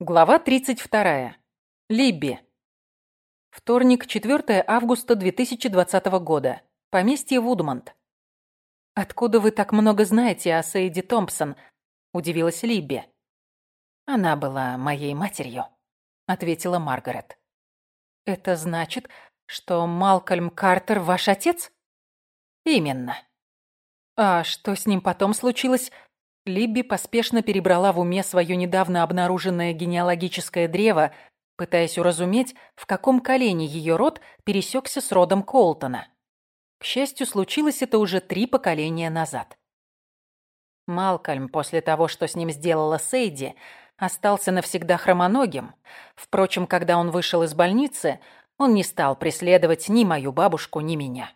Глава 32. Либби. Вторник, 4 августа 2020 года. Поместье Вудмонт. «Откуда вы так много знаете о Сейди Томпсон?» – удивилась Либби. «Она была моей матерью», – ответила Маргарет. «Это значит, что Малкольм Картер ваш отец?» «Именно». «А что с ним потом случилось?» Либби поспешно перебрала в уме свое недавно обнаруженное генеалогическое древо, пытаясь уразуметь, в каком колене ее род пересекся с родом Колтона. К счастью, случилось это уже три поколения назад. Малкольм, после того, что с ним сделала Сейди, остался навсегда хромоногим. Впрочем, когда он вышел из больницы, он не стал преследовать ни мою бабушку, ни меня.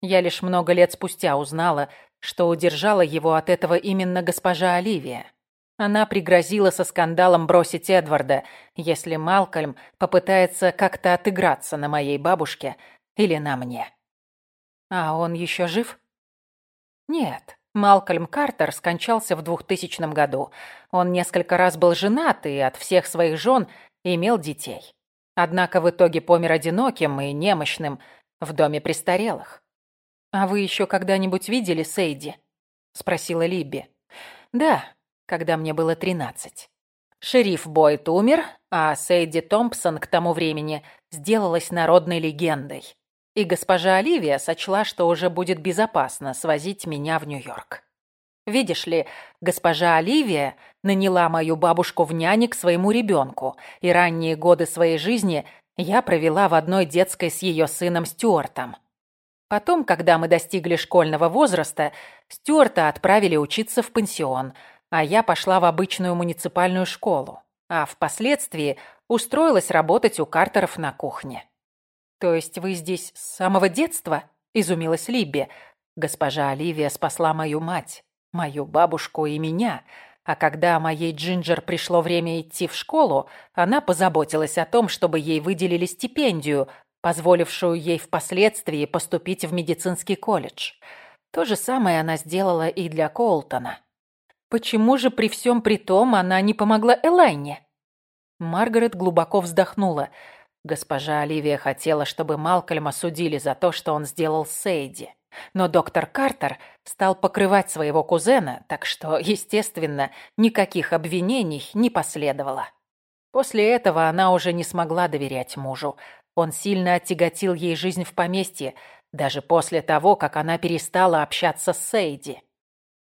Я лишь много лет спустя узнала, что удержала его от этого именно госпожа Оливия. Она пригрозила со скандалом бросить Эдварда, если Малкольм попытается как-то отыграться на моей бабушке или на мне. А он еще жив? Нет. Малкольм Картер скончался в 2000 году. Он несколько раз был женат и от всех своих жен имел детей. Однако в итоге помер одиноким и немощным в доме престарелых. «А вы еще когда-нибудь видели Сейди?» — спросила Либби. «Да, когда мне было тринадцать. Шериф Бойт умер, а Сейди Томпсон к тому времени сделалась народной легендой. И госпожа Оливия сочла, что уже будет безопасно свозить меня в Нью-Йорк. Видишь ли, госпожа Оливия наняла мою бабушку в няне к своему ребенку, и ранние годы своей жизни я провела в одной детской с ее сыном Стюартом. Потом, когда мы достигли школьного возраста, Стюарта отправили учиться в пансион, а я пошла в обычную муниципальную школу, а впоследствии устроилась работать у Картеров на кухне. «То есть вы здесь с самого детства?» – изумилась Либби. «Госпожа Оливия спасла мою мать, мою бабушку и меня, а когда моей Джинджер пришло время идти в школу, она позаботилась о том, чтобы ей выделили стипендию, позволившую ей впоследствии поступить в медицинский колледж. То же самое она сделала и для Колтона. Почему же при всем при том она не помогла Элайне? Маргарет глубоко вздохнула. Госпожа Оливия хотела, чтобы Малкольма судили за то, что он сделал Сейди. Но доктор Картер стал покрывать своего кузена, так что, естественно, никаких обвинений не последовало. После этого она уже не смогла доверять мужу, он сильно оттяготил ей жизнь в поместье, даже после того, как она перестала общаться с Сейди.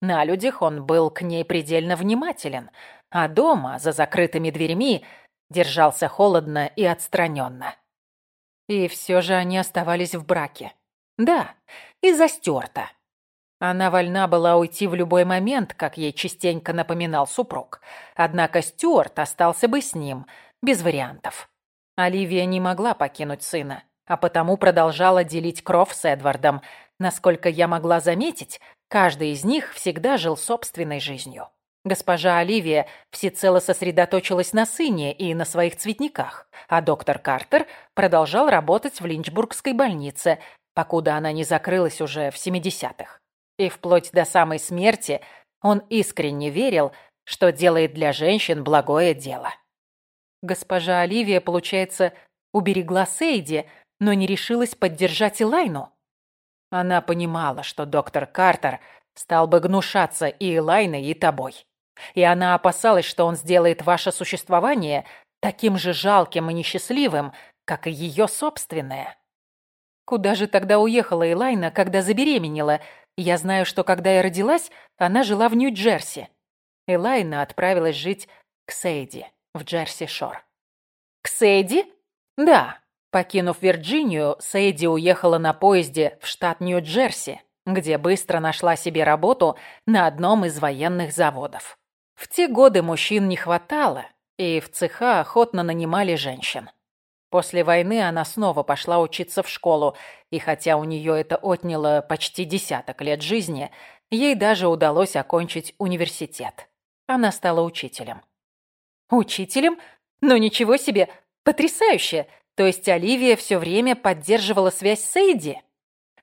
На людях он был к ней предельно внимателен, а дома, за закрытыми дверьми, держался холодно и отстраненно. И все же они оставались в браке. Да, из-за Стюарта. Она вольна была уйти в любой момент, как ей частенько напоминал супруг. Однако Стюарт остался бы с ним, без вариантов. Оливия не могла покинуть сына, а потому продолжала делить кров с Эдвардом. Насколько я могла заметить, каждый из них всегда жил собственной жизнью. Госпожа Оливия всецело сосредоточилась на сыне и на своих цветниках, а доктор Картер продолжал работать в Линчбургской больнице, покуда она не закрылась уже в 70-х. И вплоть до самой смерти он искренне верил, что делает для женщин благое дело. Госпожа Оливия, получается, уберегла Сейди, но не решилась поддержать Элайну. Она понимала, что доктор Картер стал бы гнушаться и Элайной, и тобой. И она опасалась, что он сделает ваше существование таким же жалким и несчастливым, как и ее собственное. Куда же тогда уехала Элайна, когда забеременела? Я знаю, что когда я родилась, она жила в Нью-Джерси. Элайна отправилась жить к Сейди в Джерси-Шор. К Сэйди? Да. Покинув Вирджинию, Сэйди уехала на поезде в штат Нью-Джерси, где быстро нашла себе работу на одном из военных заводов. В те годы мужчин не хватало, и в цеха охотно нанимали женщин. После войны она снова пошла учиться в школу, и хотя у нее это отняло почти десяток лет жизни, ей даже удалось окончить университет. Она стала учителем. Учителем? Ну ничего себе, потрясающе! То есть Оливия все время поддерживала связь с Эйди?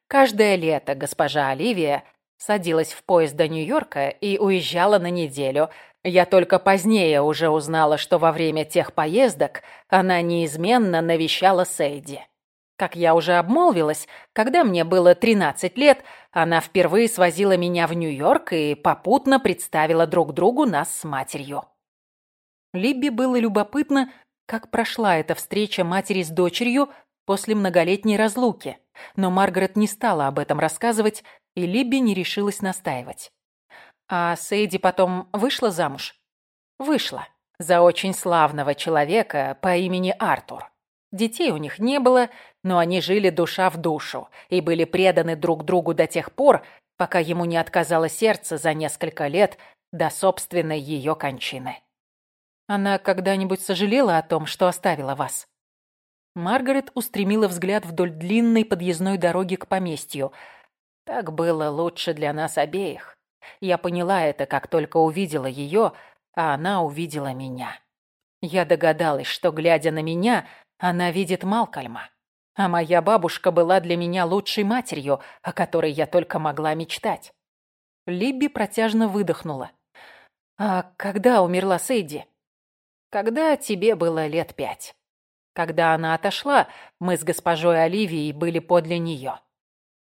Каждое лето госпожа Оливия садилась в поезд до Нью-Йорка и уезжала на неделю, Я только позднее уже узнала, что во время тех поездок она неизменно навещала Сейди. Как я уже обмолвилась, когда мне было 13 лет, она впервые свозила меня в Нью-Йорк и попутно представила друг другу нас с матерью. Либби было любопытно, как прошла эта встреча матери с дочерью после многолетней разлуки, но Маргарет не стала об этом рассказывать, и Либби не решилась настаивать. А Сейди потом вышла замуж? Вышла. За очень славного человека по имени Артур. Детей у них не было, но они жили душа в душу и были преданы друг другу до тех пор, пока ему не отказало сердце за несколько лет до собственной ее кончины. Она когда-нибудь сожалела о том, что оставила вас? Маргарет устремила взгляд вдоль длинной подъездной дороги к поместью. Так было лучше для нас обеих. Я поняла это, как только увидела ее, а она увидела меня. Я догадалась, что, глядя на меня, она видит Малкольма. А моя бабушка была для меня лучшей матерью, о которой я только могла мечтать. Либби протяжно выдохнула. «А когда умерла Сейди?» «Когда тебе было лет пять. Когда она отошла, мы с госпожой Оливией были подле нее».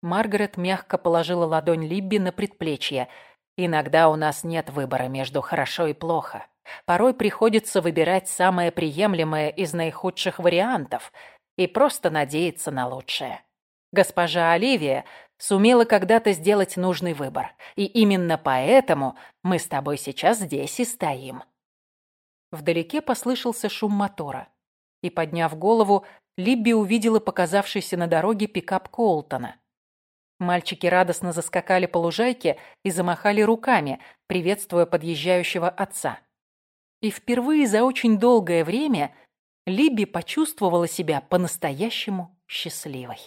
Маргарет мягко положила ладонь Либби на предплечье. «Иногда у нас нет выбора между хорошо и плохо. Порой приходится выбирать самое приемлемое из наихудших вариантов и просто надеяться на лучшее. Госпожа Оливия сумела когда-то сделать нужный выбор, и именно поэтому мы с тобой сейчас здесь и стоим. Вдалеке послышался шум мотора, и, подняв голову, Либби увидела показавшийся на дороге пикап Коултона. Мальчики радостно заскакали по лужайке и замахали руками, приветствуя подъезжающего отца. И впервые за очень долгое время Либи почувствовала себя по-настоящему счастливой.